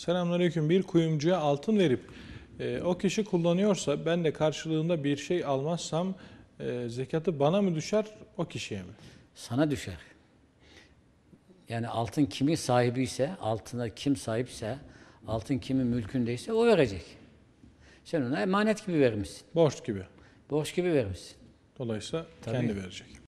Selamünaleyküm. Bir kuyumcuya altın verip e, o kişi kullanıyorsa ben de karşılığında bir şey almazsam e, zekatı bana mı düşer o kişiye mi? Sana düşer. Yani altın kimin sahibiyse, altına kim sahipse, altın kimin mülkündeyse o verecek. Sen ona emanet gibi vermişsin. Borç gibi. Borç gibi vermişsin. Dolayısıyla Tabii. kendi verecek.